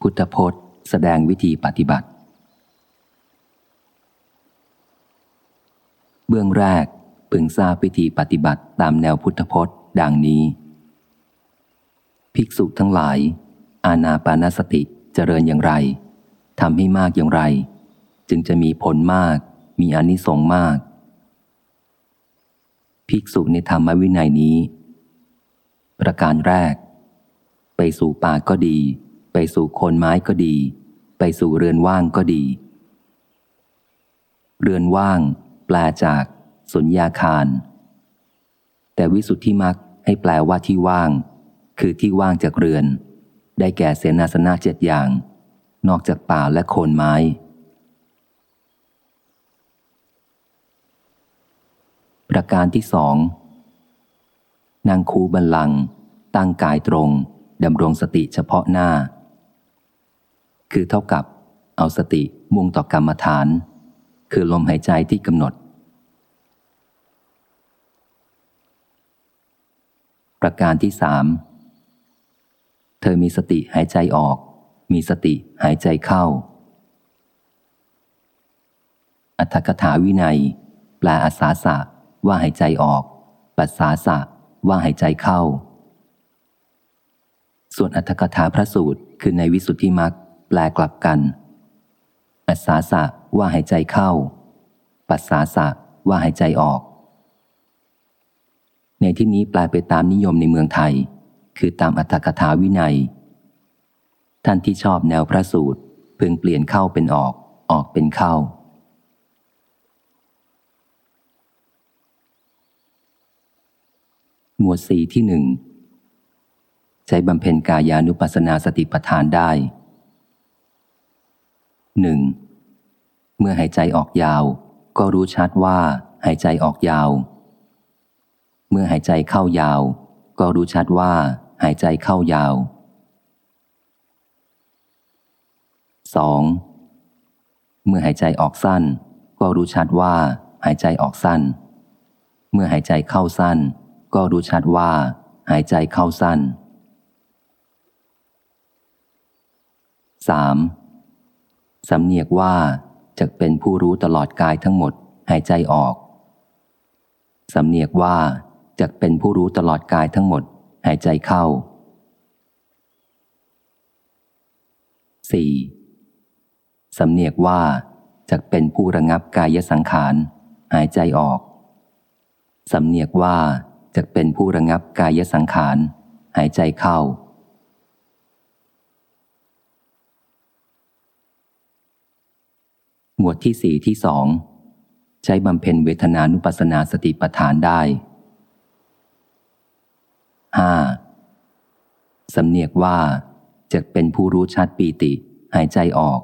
พุทธพจน์ แสดงวิธีปฏิบัติ เบื้องแรกพึงทราบวิธีปฏิบัติตามแนวพุทธพจน์ ดังนี้ ภิกษุทั้งหลาย อาณาปานสติเจริญอย่างไรทำให้มากอย่างไร จึงจะมีผลมาก มีอนิสงส์มาก ภิกษุในธรรมวินัยนี้ ประการแรก ไปสู่ป่าก็ดี ไปสู่โคนไม้ก็ดี ไปสู่เรือนว่างก็ดี เรือนว่าง แปลจากสุญญาคาร แต่วิสุทธิมักให้แปลว่าที่ว่าง คือที่ว่างจากเรือน ได้แก่เสนาสนะเจ็ดอย่าง นอกจากป่าและโคนไม้ ประการที่สองนางคูบันลัง ตั้งกายตรงดำรงสติเฉพาะหน้า คือเท่ากับ เอาสติมุ่งต่อกรรมฐาน คือลมหายใจที่กำหนด ประการที่สามเธอมีสติหายใจออก มีสติหายใจเข้า อัตถกถาวินัย แปลอาสาสะว่าหายใจออก ปัสสาสะว่าหายใจเข้า ส่วนอัตถกถาพระสูตรคือในวิสุทธิมัก แปลกลับกัน อัสสาสะว่าหายใจเข้า ปัสสาสะว่าหายใจออก ในที่นี้แปลไปตามนิยมในเมืองไทย คือตามอัตถกถาวินัย ท่านที่ชอบแนวพระสูตรพึงเปลี่ยนเข้าเป็นออก ออกเป็นเข้าหมวดสี่ที่หนึ่งใช้บำเพ็ญกายานุปัสสนาสติปัฏฐานได้ หนึ่งเมื่อหายใจออกยาว ก็รู้ชัดว่าหายใจออกยาว เมื่อหายใจเข้ายาว ก็รู้ชัดว่าหายใจเข้ายาว 2. เมื่อหายใจออกสั้น ก็รู้ชัดว่าหายใจออกสั้น เมื่อหายใจเข้าสั้น ก็รู้ชัดว่า หายใจเข้าสั้น 3. สำเนียกว่าจะเป็นผู้รู้ตลอดกายทั้งหมดหายใจออก สำเนียกว่าจะเป็นผู้รู้ตลอดกายทั้งหมดหายใจเข้า 4. สำเนียกว่าจะเป็นผู้ระงับกายสังขาร หายใจออก สำเนียกว่าจะเป็นผู้ระงับกายสังขาร หายใจเข้า หมวดที่สี่ที่สองใช้บำเพ็ญเวทนานุปัสสนาสติปัฏฐานได้ 5. สำเนียกว่าจะเป็นผู้รู้ชัดปีติหายใจออก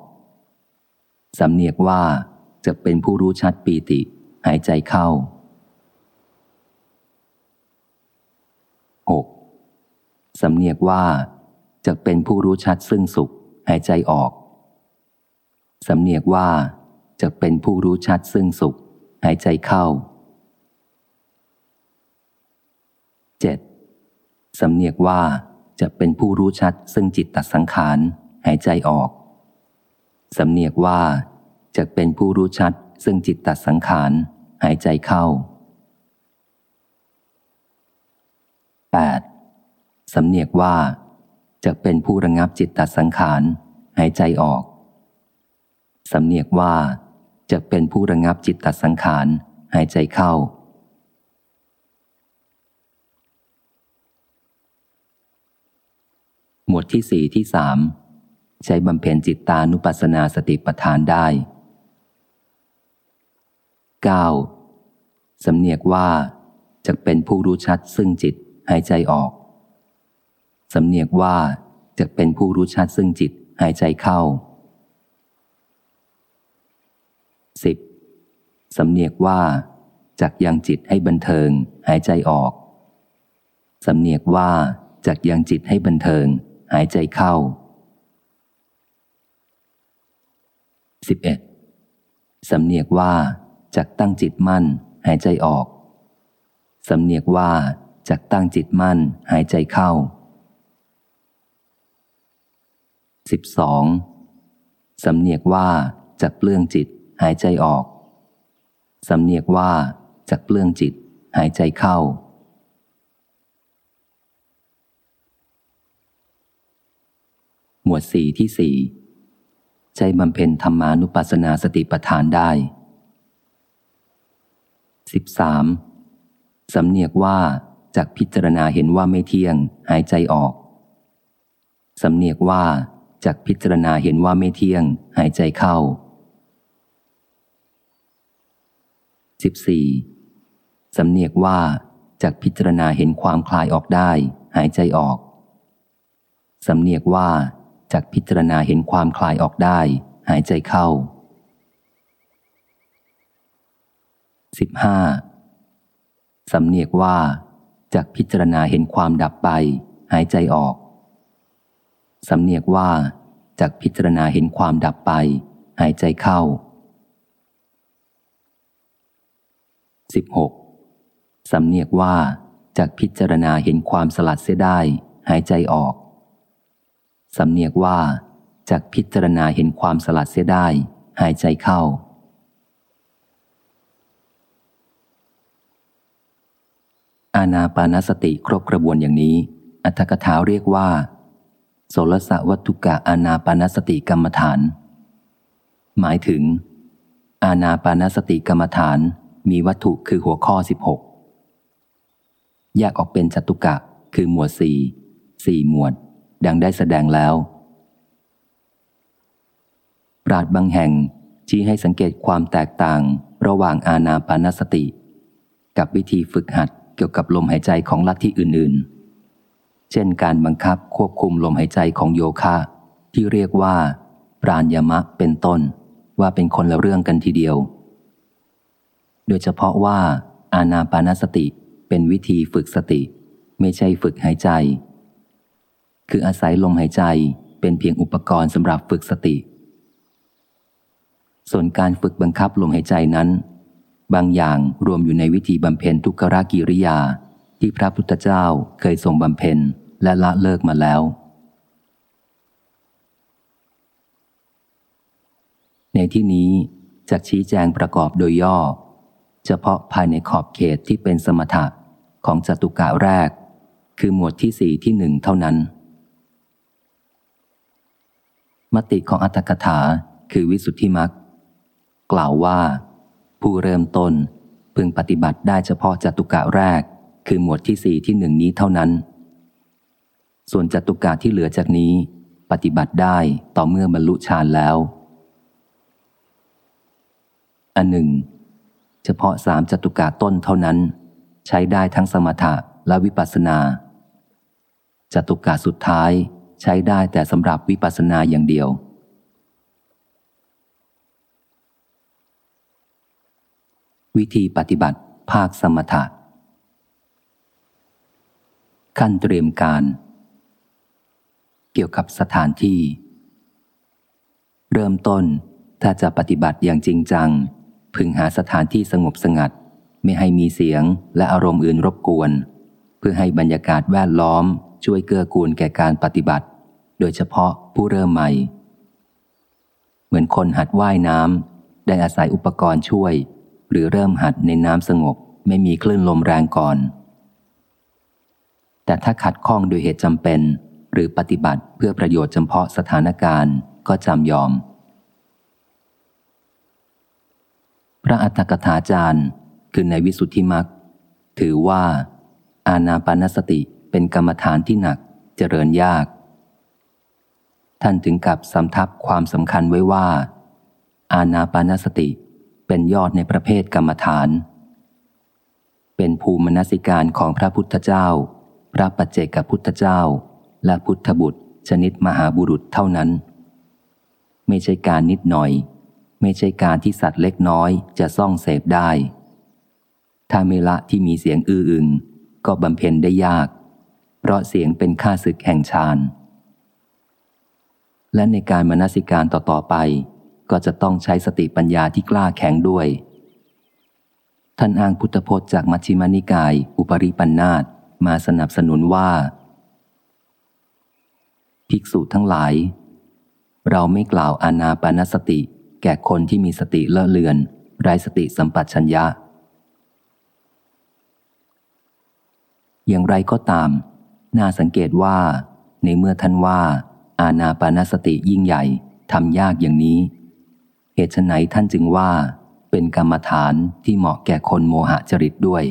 สำเนียกว่าจะเป็นผู้รู้ชัดปีติหายใจเข้า 6. สำเนียกว่าจะเป็นผู้รู้ชัดซึ่งสุขหายใจออก สำเนียกว่า จะเป็นผู้รู้ชัดซึ่งสุข หายใจเข้า 7. สำเนียกว่าจะเป็นผู้รู้ชัดซึ่งจิตตสังขาร หายใจออก สำเนียกว่าจะเป็นผู้รู้ชัดซึ่งจิตตสังขาร หายใจเข้า 8. สำเนียกว่าจะเป็นผู้ระงับจิตตสังขาร หายใจออก สำเนียกว่า จะเป็นผู้ระงับจิตตสังขารหายใจเข้า หมวดที่สี่ที่สามใช้บำเพ็ญจิตตานุปัสสนาสติปัฏฐานได้ 9. สำเนียกว่าจะเป็นผู้รู้ชัดซึ่งจิตหายใจออก สำเนียกว่าจะเป็นผู้รู้ชัดซึ่งจิตหายใจเข้า 10. สำเนียกว่า จักยังจิตให้บันเทิง หายใจออก สำเนียกว่า จักยังจิตให้บันเทิง หายใจเข้า 11. สำเนียกว่า จักตั้งจิตมั่น หายใจออก สำเนียกว่า จักตั้งจิตมั่น หายใจเข้าสิบสองสำเนียกว่าจากเปลื้องจิต หายใจออก สำเนียกว่าจากเปลื้องจิต หายใจเข้า หมวดสี่ที่สี่ใจบำเพ็ญธรรมานุปัสสนาสติปัฏฐานได้สิบสามสำเนียกว่าจากพิจารณาเห็นว่าไม่เที่ยง หายใจออก สำเนียกว่าจากพิจารณาเห็นว่าไม่เที่ยง หายใจเข้า 14. สำเนียกว่าจากพิจารณาเห็นความคลายออกได้ หายใจออก สำเนียกว่าจากพิจารณาเห็นความคลายออกได้ หายใจเข้า 15. สำเนียกว่าจากพิจารณาเห็นความดับไป หายใจออก สำเนียกว่าจากพิจารณาเห็นความดับไป หายใจเข้า 16. สำเนียกว่าจากพิจารณาเห็นความสลัดเสียได้ หายใจออก สำเนียกว่าจากพิจารณาเห็นความสลัดเสียได้ หายใจเข้า อาณาปานสติครบกระบวนอย่างนี้ อัตถกถาเรียกว่า โสรสะวัตถุกะอาณาปานสติกรรมฐาน หมายถึง อาณาปานสติกรรมฐาน มีวัตถุคือหัวข้อ 16 แยกออกเป็นจตุกะคือหมวดสี่สี่หมวด ดังได้แสดงแล้ว ปราดบางแห่งชี้ให้สังเกตความแตกต่างระหว่างอาณาปานสติ กับวิธีฝึกหัดเกี่ยวกับลมหายใจของลัทธิอื่นๆ เช่นการบังคับควบคุมลมหายใจของโยคะที่เรียกว่า ปราณยมะเป็นต้นว่าเป็นคนละเรื่องกันทีเดียว โดยเฉพาะว่าอาณาปานสติเป็นวิธีฝึกสติ ไม่ใช่ฝึกหายใจ คืออาศัยลมหายใจเป็นเพียงอุปกรณ์สำหรับฝึกสติ ส่วนการฝึกบังคับลมหายใจนั้น บางอย่างรวมอยู่ในวิธีบำเพ็ญทุกขรากิริยาที่พระพุทธเจ้าเคยทรงบำเพ็ญและละเลิกมาแล้ว ในที่นี้จะชี้แจงประกอบโดยย่อ เฉพาะภายในขอบเขตที่เป็นสมถะของจตุกะแรก คือหมวดที่สี่ที่หนึ่งเท่านั้น มติของอัตถกถาคือวิสุทธิมักกล่าวว่า ผู้เริ่มต้นพึงปฏิบัติได้เฉพาะจตุกะแรก คือหมวดที่สี่ที่หนึ่งนี้เท่านั้น ส่วนจตุกะที่เหลือจากนี้ ปฏิบัติได้ต่อเมื่อบรรลุฌานแล้วอันหนึ่ง เฉพาะสามจตุกาต้นเท่านั้น ใช้ได้ทั้งสมถะและวิปัสนาจตุกาสุดท้ายใช้ได้แต่สำหรับวิปัสนาอย่างเดียว วิธีปฏิบัติภาคสมถะ ขั้นเตรียมการ เกี่ยวกับสถานที่ เริ่มต้นถ้าจะปฏิบัติอย่างจริงจัง พึงหาสถานที่สงบสงัด ไม่ให้มีเสียงและอารมณ์อื่นรบกวน เพื่อให้บรรยากาศแวดล้อม ช่วยเกื้อกูลแก่การปฏิบัติ โดยเฉพาะผู้เริ่มใหม่ เหมือนคนหัดว่ายน้ำได้อาศัยอุปกรณ์ช่วย หรือเริ่มหัดในน้ำสงบไม่มีคลื่นลมแรงก่อน แต่ถ้าขัดข้องโดยเหตุจำเป็น หรือปฏิบัติเพื่อประโยชน์เฉพาะสถานการณ์ก็จำยอม พระอัฏฐกถาจารย์ คือในวิสุทธิมักถือว่า อาณาปานสติเป็นกรรมฐานที่หนักเจริญยาก ท่านถึงกับสำทับความสำคัญไว้ว่า อาณาปานสติเป็นยอดในประเภทกรรมฐาน เป็นภูมินสิการของพระพุทธเจ้า พระปัจเจกพุทธเจ้า และพุทธบุตรชนิดมหาบุรุษเท่านั้น ไม่ใช่การนิดหน่อย ไม่ใช่การที่สัตว์เล็กน้อยจะซ่องเสพได้ ถ้าเมละที่มีเสียงอื้ออึง ก็บำเพ็ญได้ยาก เพราะเสียงเป็นค่าศึกแห่งฌานและในการมนสิการต่อๆไป ก็จะต้องใช้สติปัญญาที่กล้าแข็งด้วย ท่านอ้างพุทธพจน์จากมัชฌิมานิกาย อุปริปันธาตมาสนับสนุนว่า ภิกษุทั้งหลาย เราไม่กล่าวอานาปานสติ แก่คนที่มีสติเลอะเลือนไร้สติสัมปชัญญะ อย่างไรก็ตาม น่าสังเกตว่า ในเมื่อท่านว่า อาณาปานสติยิ่งใหญ่ทำยากอย่างนี้ เหตุไฉนท่านจึงว่า เป็นกรรมฐานที่เหมาะแก่คนโมหะจริตด้วย